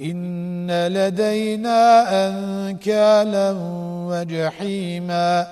إن لدينا أنكالا وجحيما